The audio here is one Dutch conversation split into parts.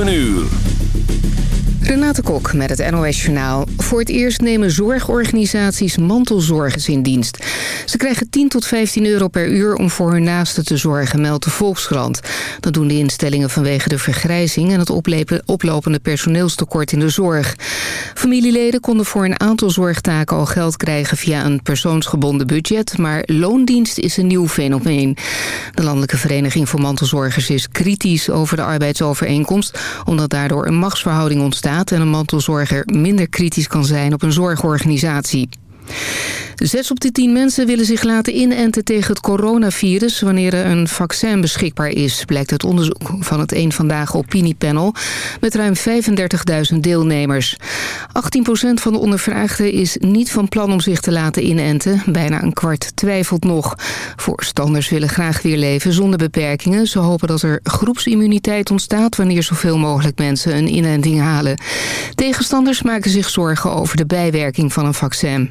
7 uur. Renate Kok met het NOS Journaal. Voor het eerst nemen zorgorganisaties mantelzorgers in dienst. Ze krijgen 10 tot 15 euro per uur om voor hun naasten te zorgen, meldt de Volkskrant. Dat doen de instellingen vanwege de vergrijzing en het oplopende personeelstekort in de zorg. Familieleden konden voor een aantal zorgtaken al geld krijgen via een persoonsgebonden budget, maar loondienst is een nieuw fenomeen. De Landelijke Vereniging voor Mantelzorgers is kritisch over de arbeidsovereenkomst, omdat daardoor een machtsverhouding ontstaat en een mantelzorger minder kritisch kan zijn op een zorgorganisatie. Zes op de tien mensen willen zich laten inenten tegen het coronavirus... wanneer er een vaccin beschikbaar is, blijkt uit onderzoek van het Eén Vandaag Opiniepanel... met ruim 35.000 deelnemers. 18% van de ondervraagden is niet van plan om zich te laten inenten. Bijna een kwart twijfelt nog. Voorstanders willen graag weer leven zonder beperkingen. Ze hopen dat er groepsimmuniteit ontstaat... wanneer zoveel mogelijk mensen een inenting halen. Tegenstanders maken zich zorgen over de bijwerking van een vaccin.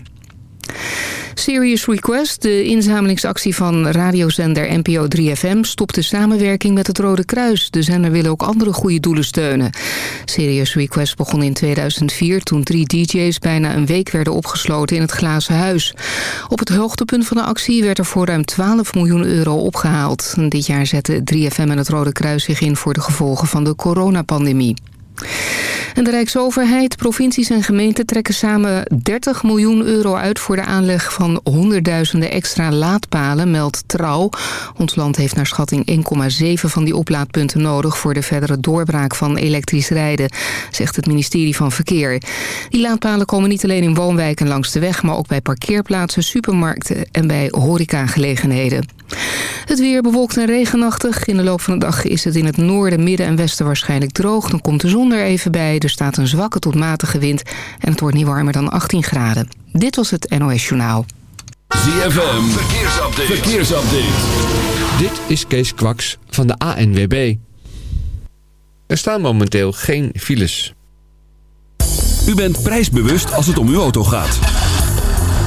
Serious Request, de inzamelingsactie van radiozender NPO 3FM... stopt de samenwerking met het Rode Kruis. De zender wil ook andere goede doelen steunen. Serious Request begon in 2004 toen drie DJ's bijna een week werden opgesloten in het Glazen Huis. Op het hoogtepunt van de actie werd er voor ruim 12 miljoen euro opgehaald. Dit jaar zetten 3FM en het Rode Kruis zich in voor de gevolgen van de coronapandemie. De Rijksoverheid, provincies en gemeenten trekken samen 30 miljoen euro uit... voor de aanleg van honderdduizenden extra laadpalen, meldt Trouw. Ons land heeft naar schatting 1,7 van die oplaadpunten nodig... voor de verdere doorbraak van elektrisch rijden, zegt het ministerie van Verkeer. Die laadpalen komen niet alleen in woonwijken langs de weg... maar ook bij parkeerplaatsen, supermarkten en bij horecagelegenheden. Het weer bewolkt en regenachtig. In de loop van de dag is het in het noorden, midden en westen waarschijnlijk droog. Dan komt de zon er even bij. Er staat een zwakke tot matige wind. En het wordt niet warmer dan 18 graden. Dit was het NOS Journaal. ZFM, verkeersupdate. verkeersupdate. Dit is Kees Kwaks van de ANWB. Er staan momenteel geen files. U bent prijsbewust als het om uw auto gaat.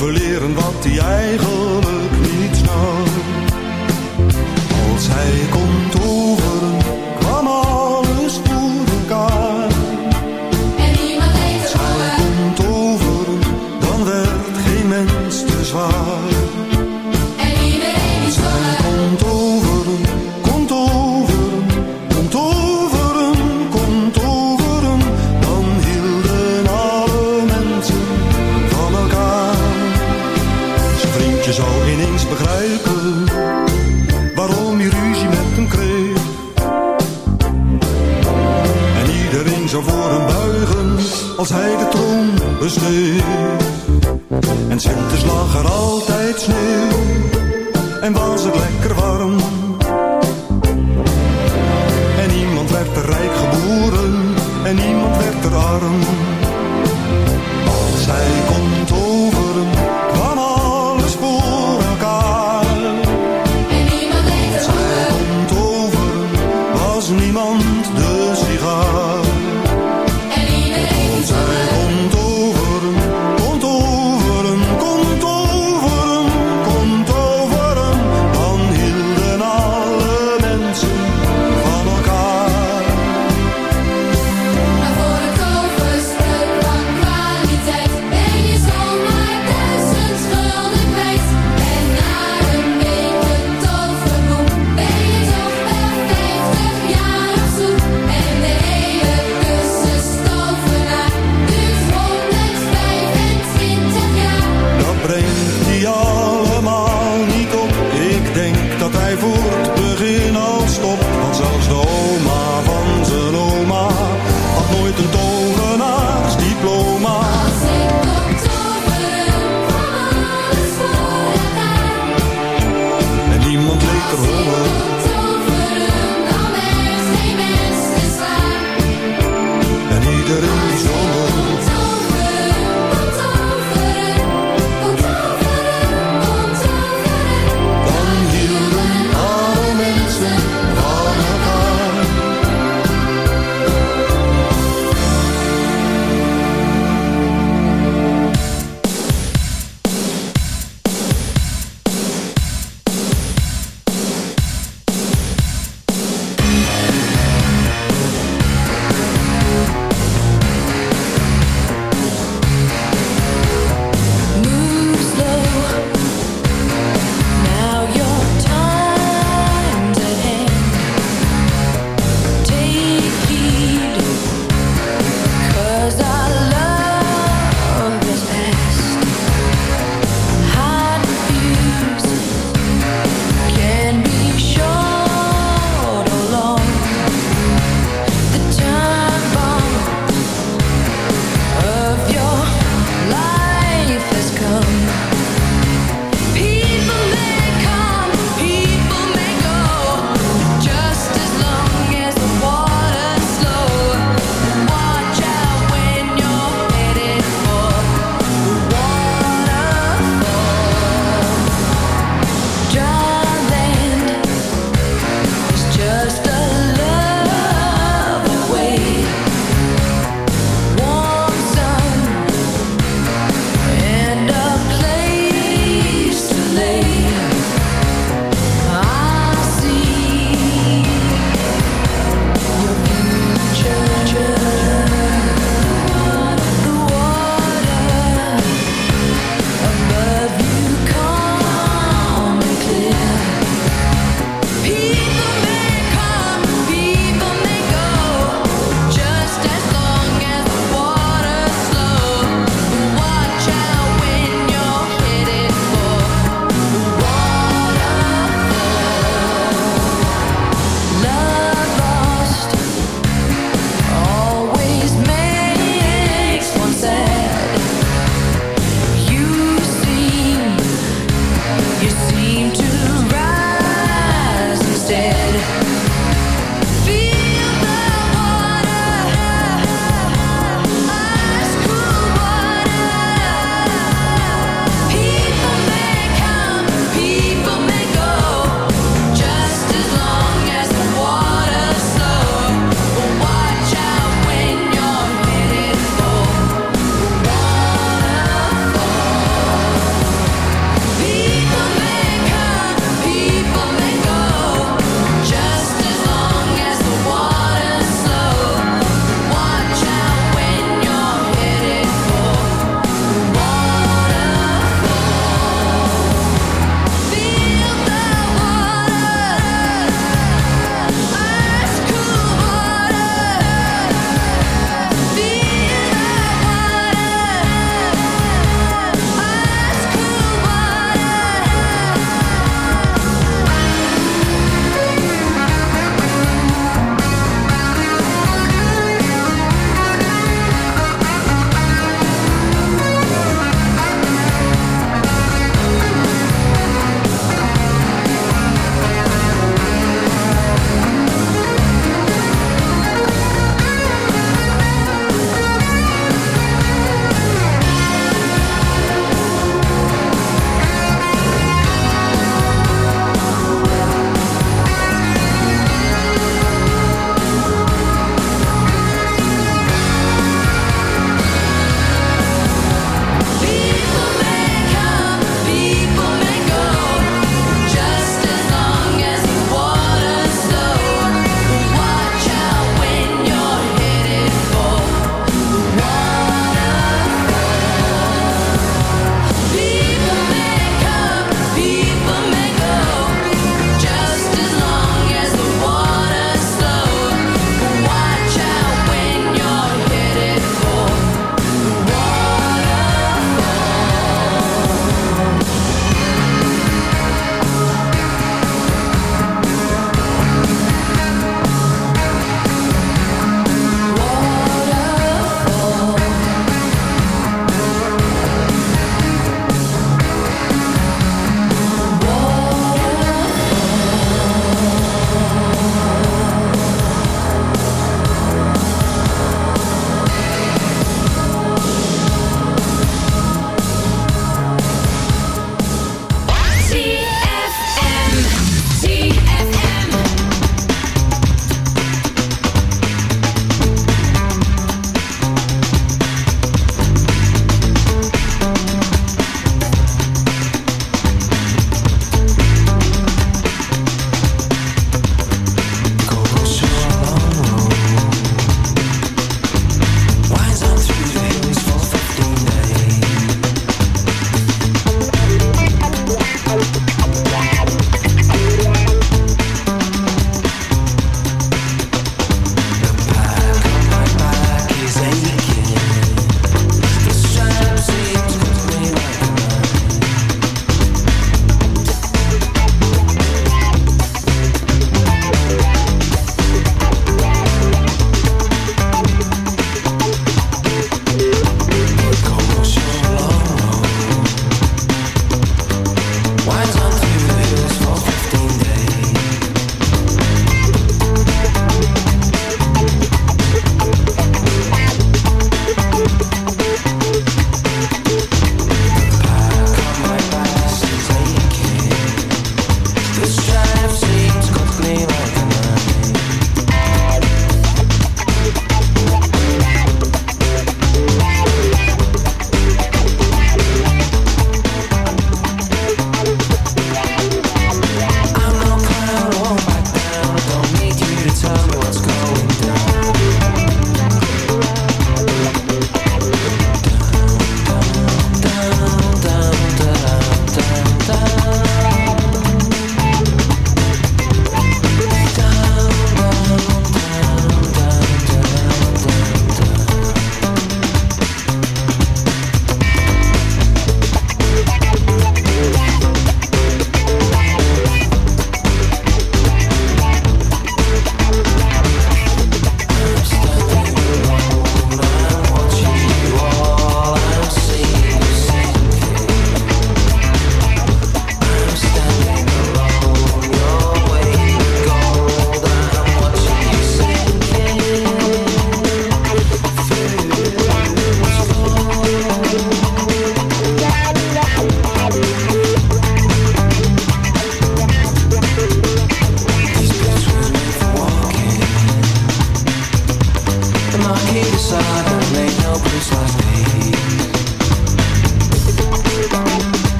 hoeven leren wat hij eigenlijk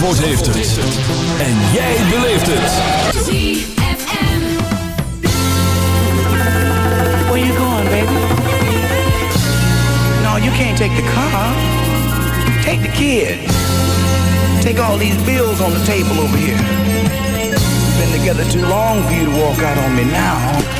Zandvoort heeft het. En jij beleeft het. ZFM. Where you going, baby? No, you can't take the car. Take the kids. Take all these bills on the table over here. Been together too long for you to walk out on me now.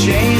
change.